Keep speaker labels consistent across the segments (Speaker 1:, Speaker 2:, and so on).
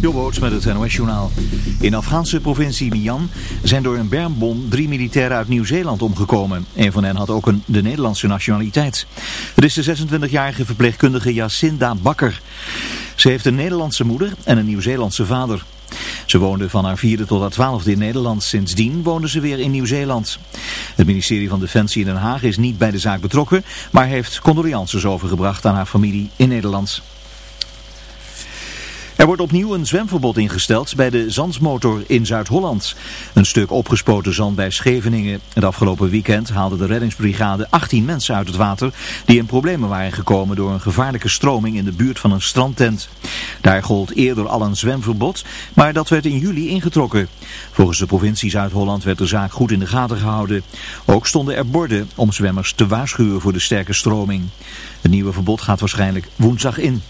Speaker 1: Jobboots met het NOS-journaal. In de Afghaanse provincie Mian zijn door een bermbom drie militairen uit Nieuw-Zeeland omgekomen. Een van hen had ook een, de Nederlandse nationaliteit. Het is de 26-jarige verpleegkundige Jacinda Bakker. Ze heeft een Nederlandse moeder en een Nieuw-Zeelandse vader. Ze woonde van haar vierde tot haar twaalfde in Nederland. Sindsdien woonde ze weer in Nieuw-Zeeland. Het ministerie van Defensie in Den Haag is niet bij de zaak betrokken, maar heeft condolences overgebracht aan haar familie in Nederland. Er wordt opnieuw een zwemverbod ingesteld bij de Zandsmotor in Zuid-Holland. Een stuk opgespoten zand bij Scheveningen. Het afgelopen weekend haalde de reddingsbrigade 18 mensen uit het water die in problemen waren gekomen door een gevaarlijke stroming in de buurt van een strandtent. Daar gold eerder al een zwemverbod, maar dat werd in juli ingetrokken. Volgens de provincie Zuid-Holland werd de zaak goed in de gaten gehouden. Ook stonden er borden om zwemmers te waarschuwen voor de sterke stroming. Het nieuwe verbod gaat waarschijnlijk woensdag in.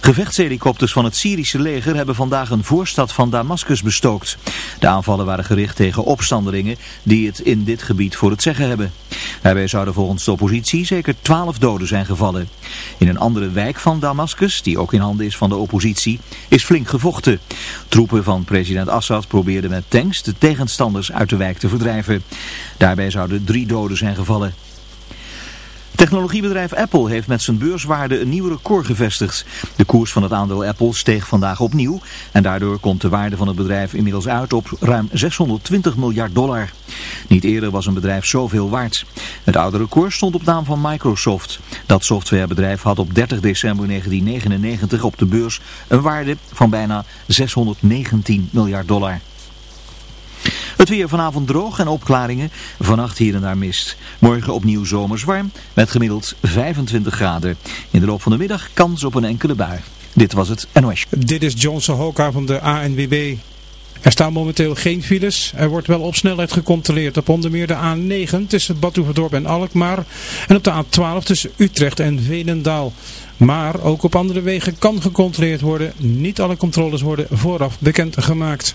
Speaker 1: Gevechtshelikopters van het Syrische leger hebben vandaag een voorstad van Damascus bestookt. De aanvallen waren gericht tegen opstandelingen die het in dit gebied voor het zeggen hebben. Daarbij zouden volgens de oppositie zeker twaalf doden zijn gevallen. In een andere wijk van Damascus, die ook in handen is van de oppositie, is flink gevochten. Troepen van president Assad probeerden met tanks de tegenstanders uit de wijk te verdrijven. Daarbij zouden drie doden zijn gevallen. Technologiebedrijf Apple heeft met zijn beurswaarde een nieuw record gevestigd. De koers van het aandeel Apple steeg vandaag opnieuw en daardoor komt de waarde van het bedrijf inmiddels uit op ruim 620 miljard dollar. Niet eerder was een bedrijf zoveel waard. Het oude record stond op naam van Microsoft. Dat softwarebedrijf had op 30 december 1999 op de beurs een waarde van bijna 619 miljard dollar. Het weer vanavond droog en opklaringen. Vannacht hier en daar mist. Morgen opnieuw zomers warm met gemiddeld 25 graden. In de loop van de middag kans op een enkele bui. Dit was het NOS.
Speaker 2: Dit is Johnson Hoka van de ANWB. Er staan momenteel geen files. Er wordt wel op snelheid gecontroleerd op onder meer de A9 tussen Badhoevedorp en Alkmaar. En op de A12 tussen Utrecht en Veenendaal. Maar ook op andere wegen kan gecontroleerd worden. Niet alle controles worden vooraf bekendgemaakt.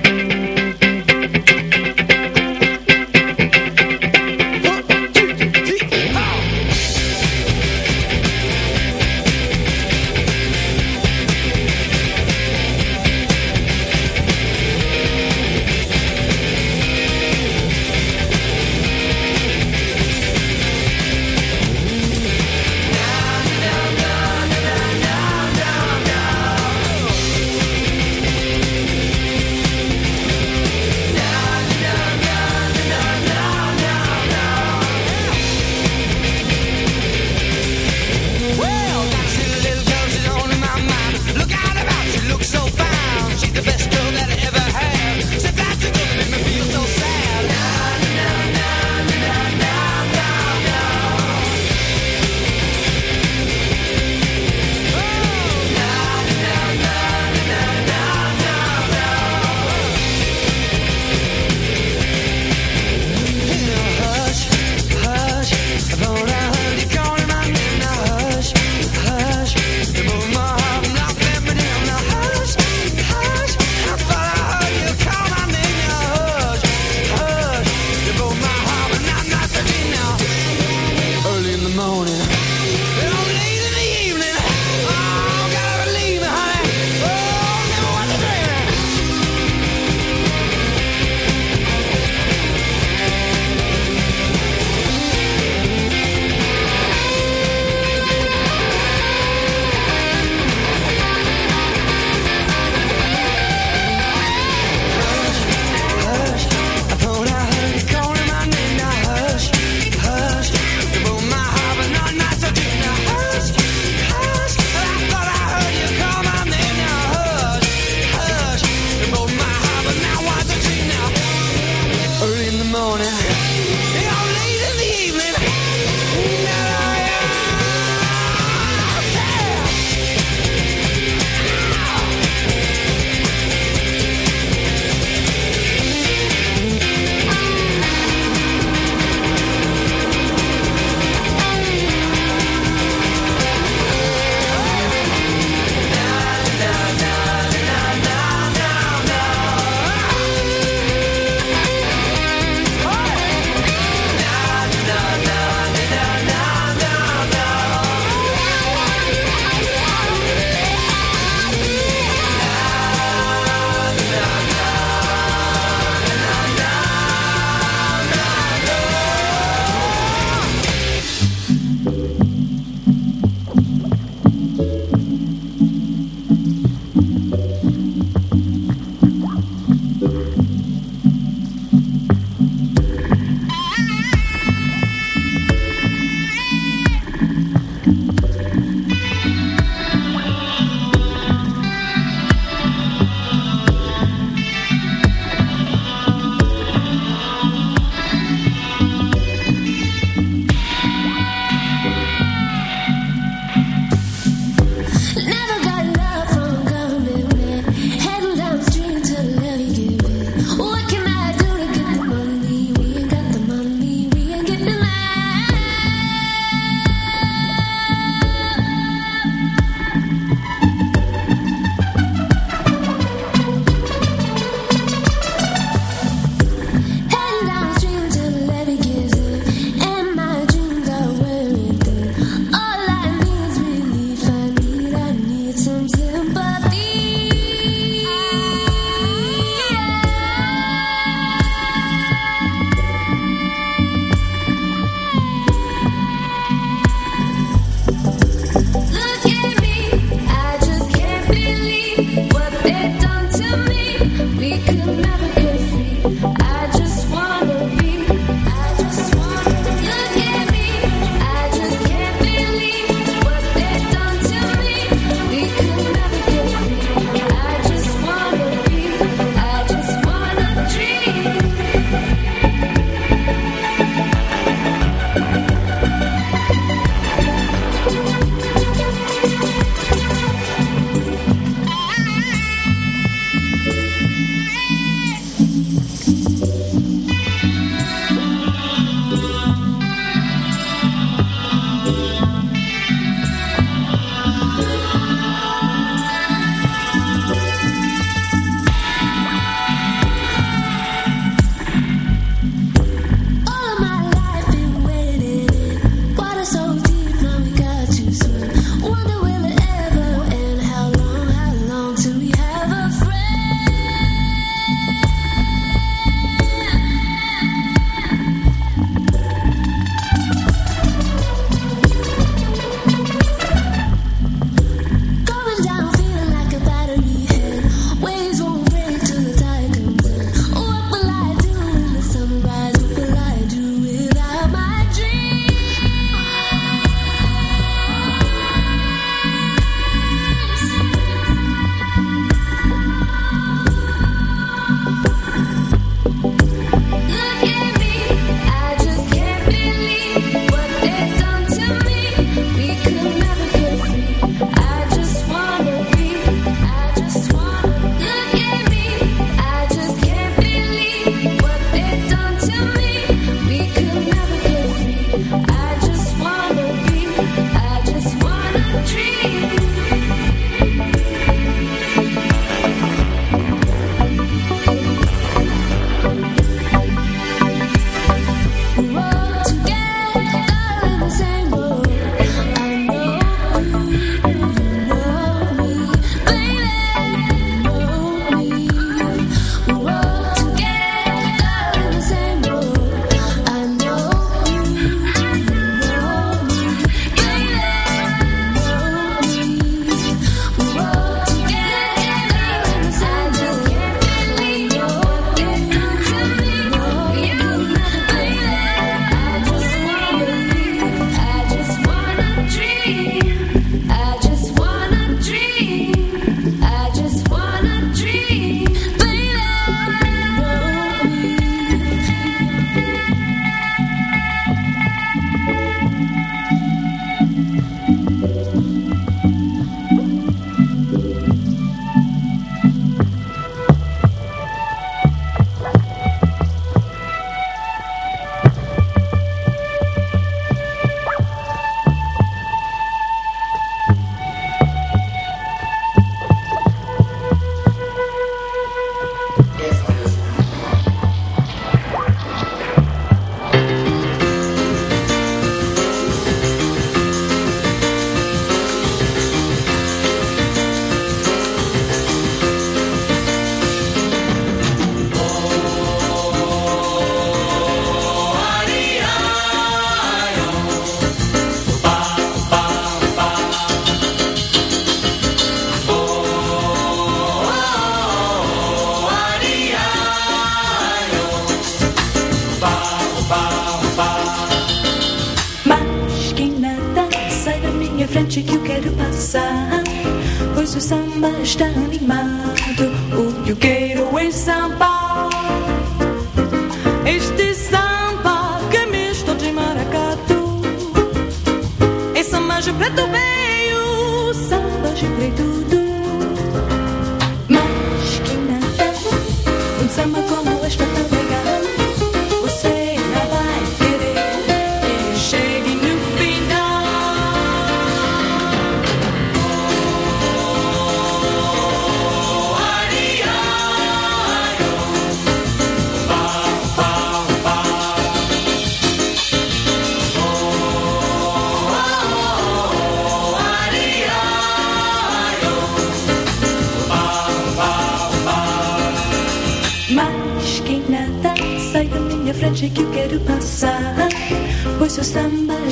Speaker 3: 算半个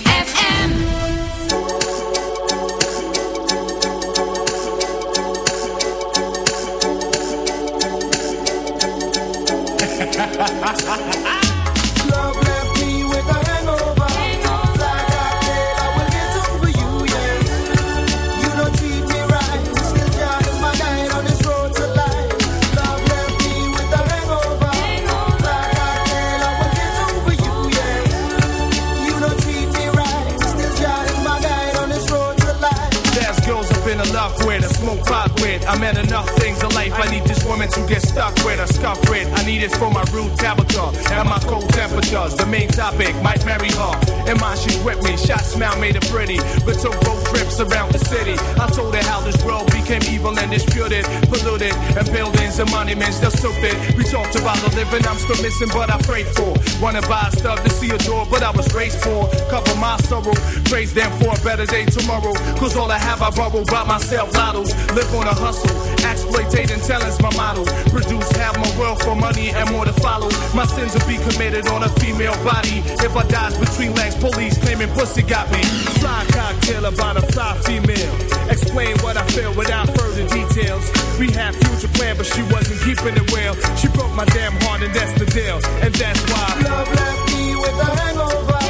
Speaker 4: Been in love with, I smoke pot with. I met enough things in life. I need this woman to get stuck with, or scuff with. I need it for my rude tabletop and my cold temperatures. The main topic might marry her. And mind, she's with me. Shot smile made her pretty, but took road trips around the city. I told her how this world became evil and disputed, polluted, and buildings and monuments still stupid. We talked about the living I'm still missing, but I prayed for. Wanna buy stuff to see a door, but I was raised for. Cover my sorrow, praise them for a better day tomorrow. Cause all I have, I borrow by myself. Lottos, live on a hustle, exploitating talent's my model. Produce half my wealth for money and more to follow. My sins will be committed on a female body. If I dies between legs, police claiming pussy got me. Fly cocktail about a fly female. Explain what I feel without further details. We had future plan, but she wasn't keeping it well. She broke my damn heart, and that's the deal. And that's why.
Speaker 5: Love left me with a hangover.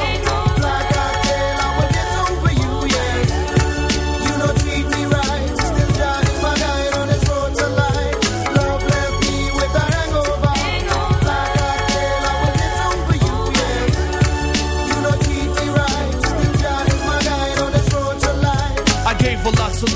Speaker 4: Of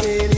Speaker 5: Like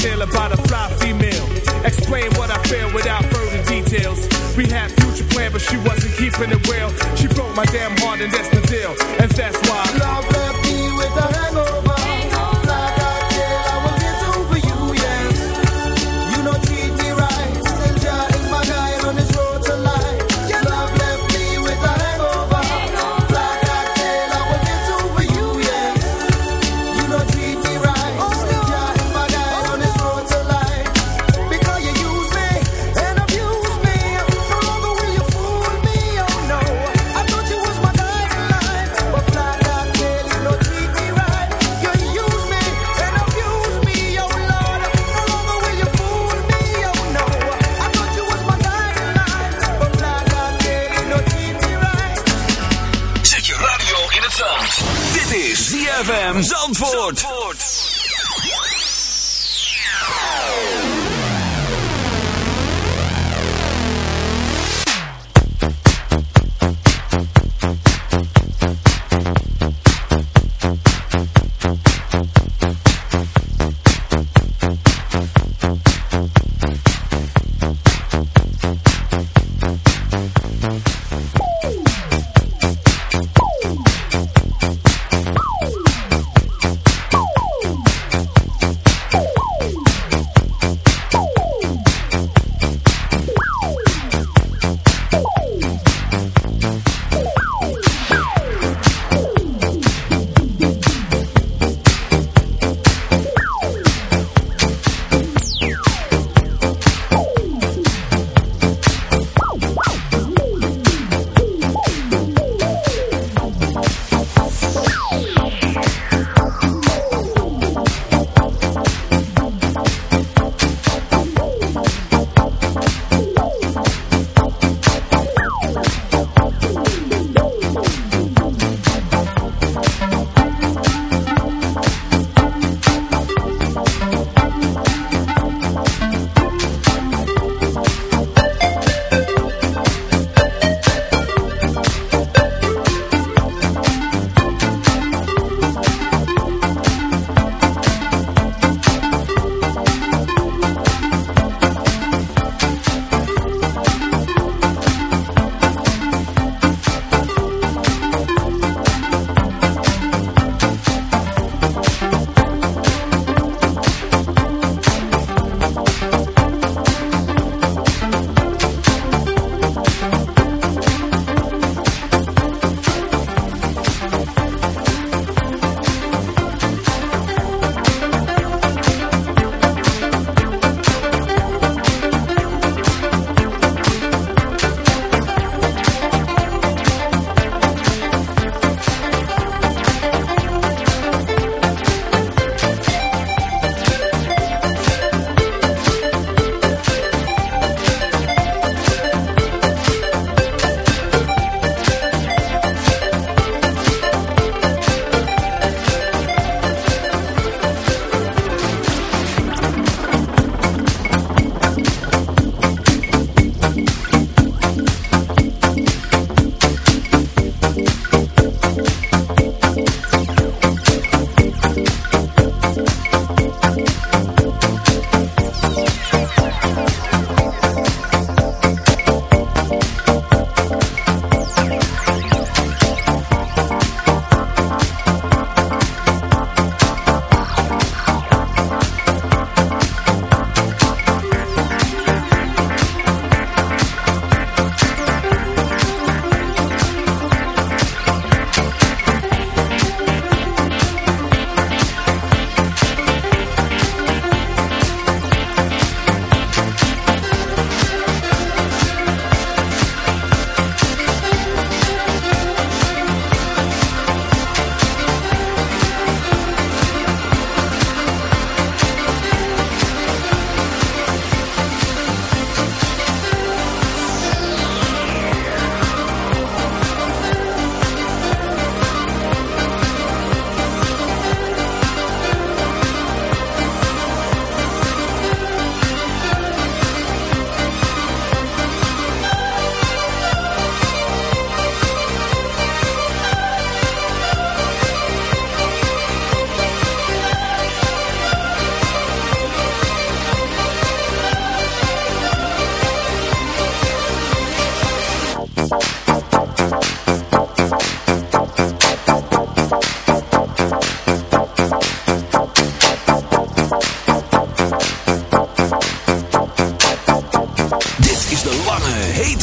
Speaker 4: cocktail about a fly female. Explain what I feel without further details. We had future plan, but she wasn't keeping it real. She broke my damn heart, and that's the deal. And that's why.
Speaker 5: Love left me with a hangover.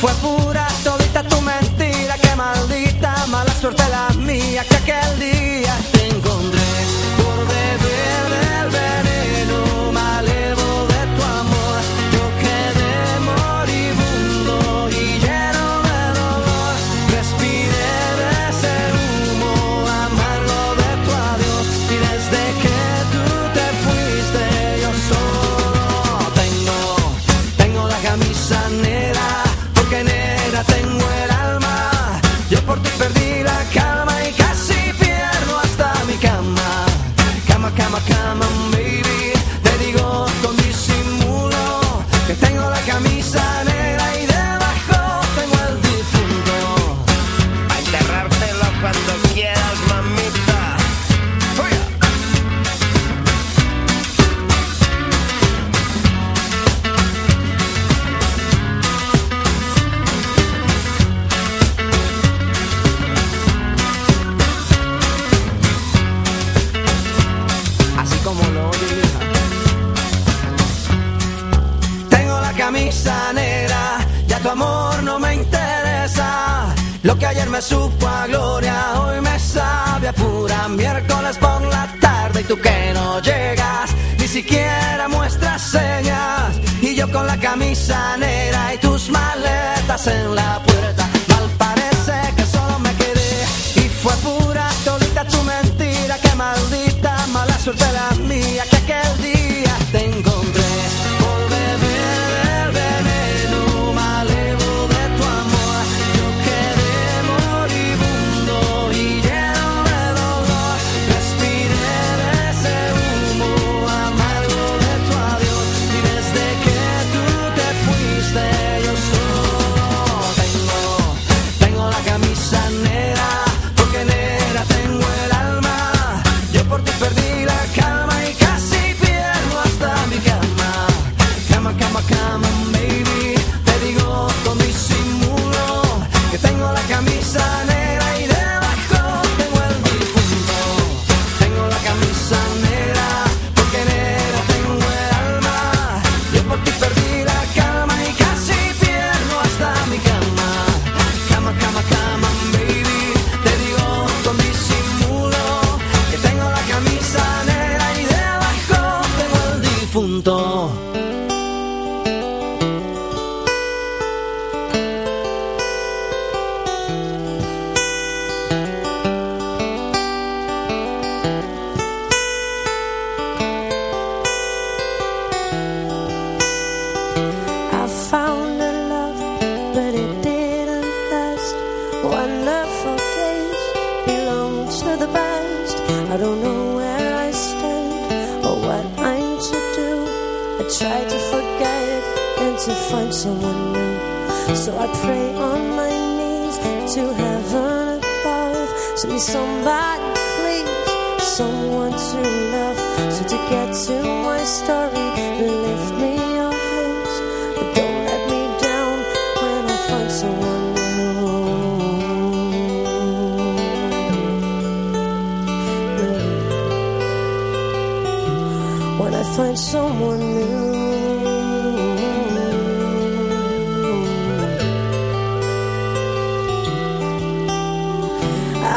Speaker 6: Fue pura todita tu mentira, que maldita mala suerte la mía que aquel día
Speaker 7: shining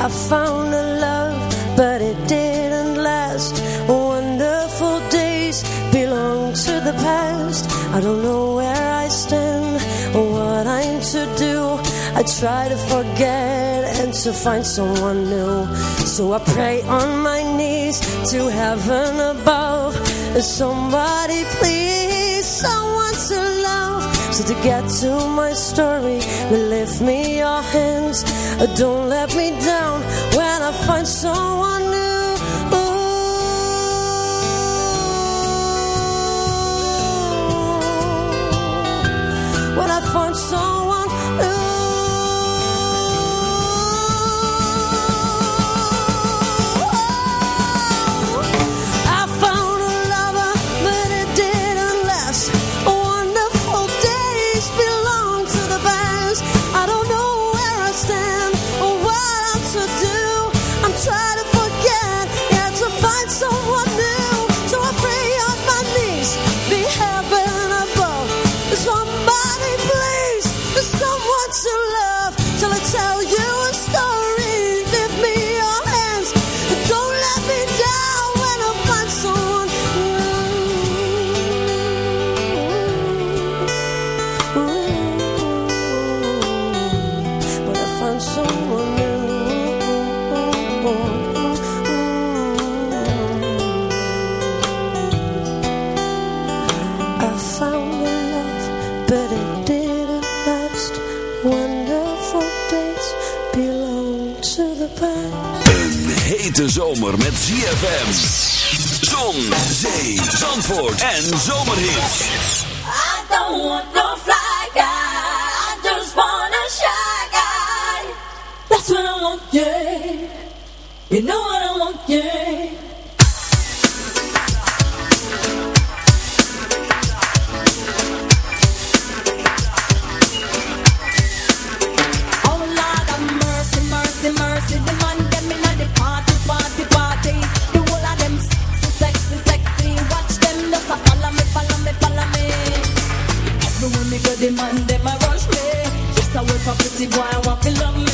Speaker 7: found a love, but it didn't last. Wonderful days belong to the past. I don't know where I stand or what I'm to do. I try to forget and to find someone new. So I pray on my knees to heaven above. Somebody please, someone to love. So to get to my story, lift me your hands don't let me down when I find someone new. Ooh, when I find someone
Speaker 3: De zomer met ZFM. Zon, zee, zandvoort en zomerhit.
Speaker 8: I don't want no fly guy. I just want a shy guy. That's what I want, yeah. You know what I want, yeah. the man, them a rush me. just a work for pretty boy, I want to love me.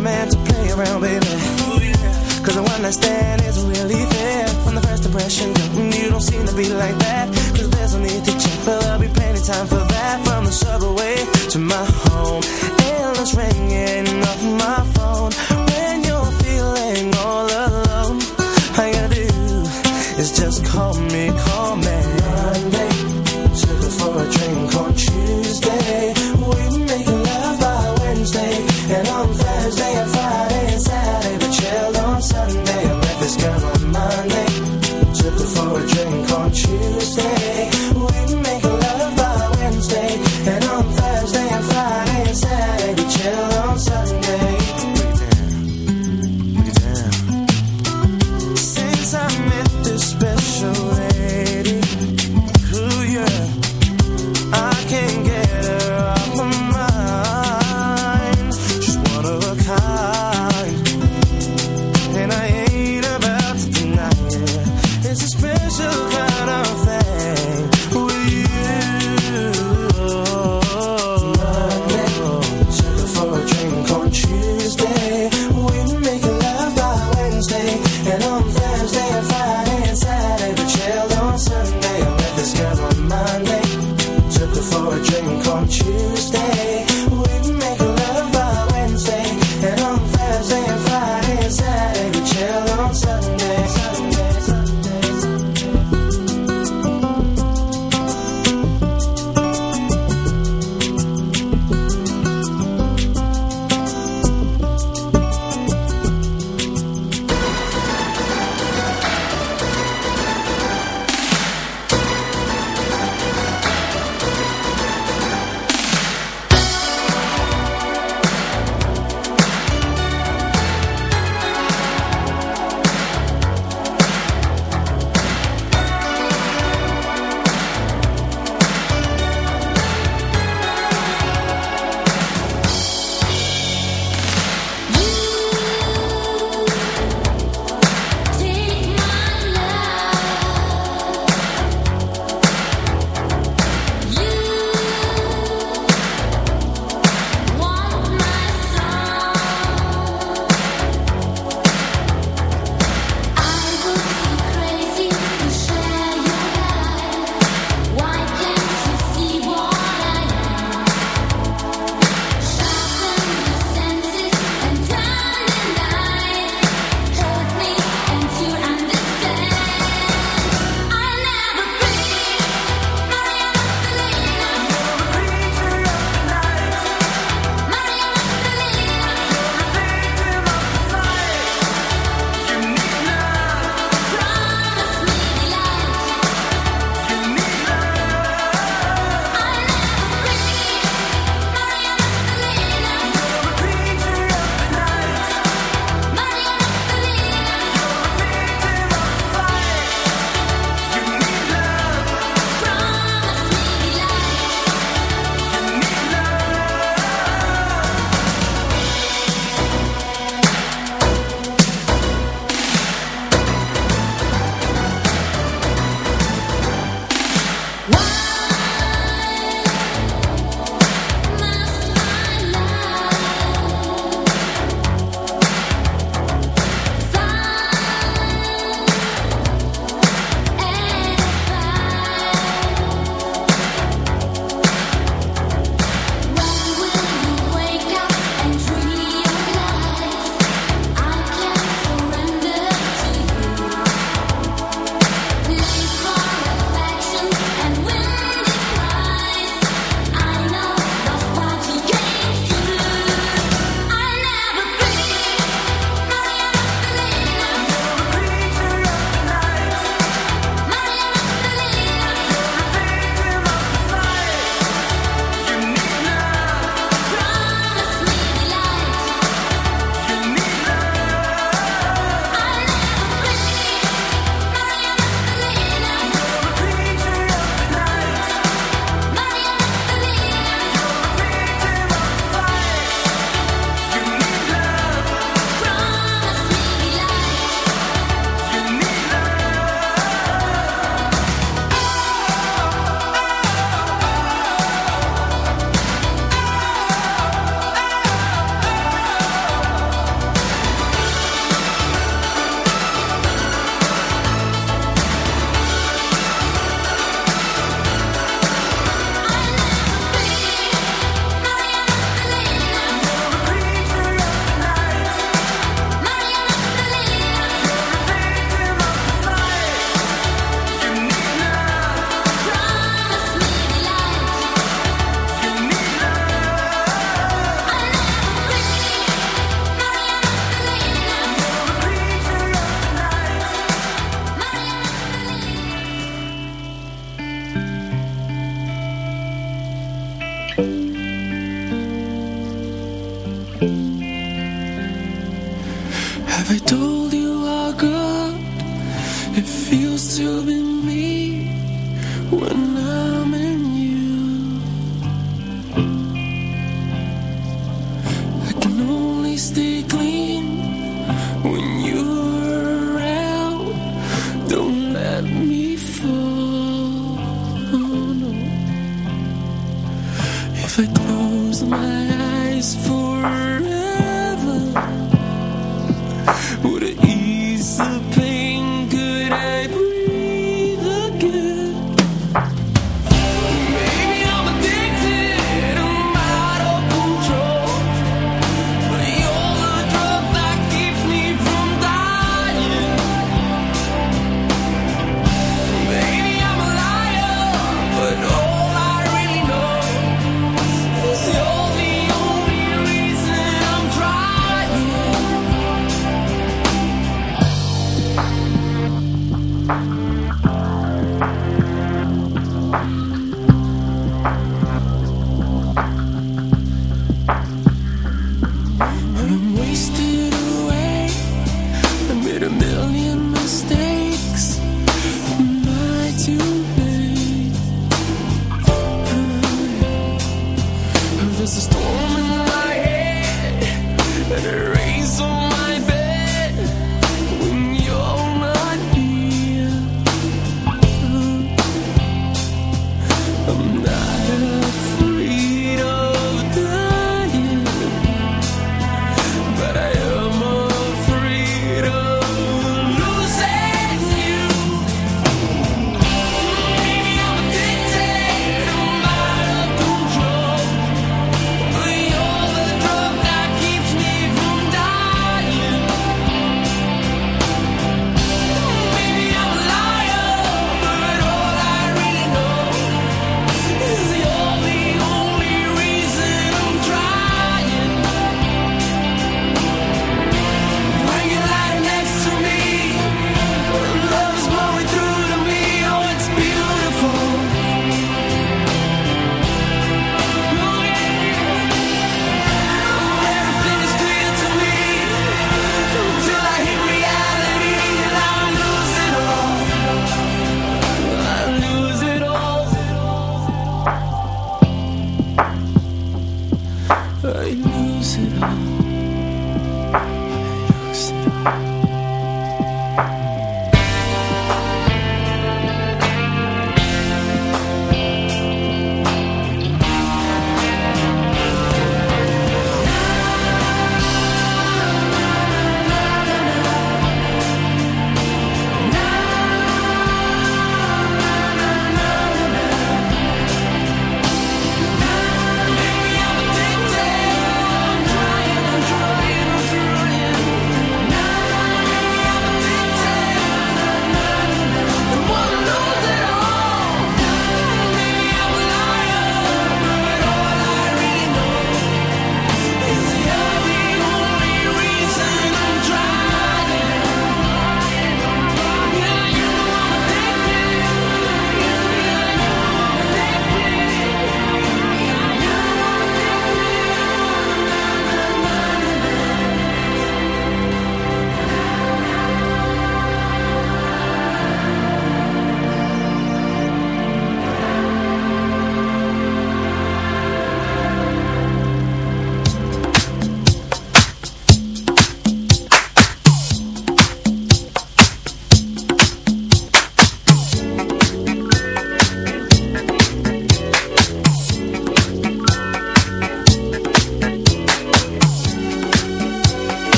Speaker 8: a man to
Speaker 9: play around, baby. Cause the one I stand is really fair. From the first impression, you don't seem to be like that. Cause there's no need to check, but there'll be plenty time for that. From the subway to my home, endless ringing.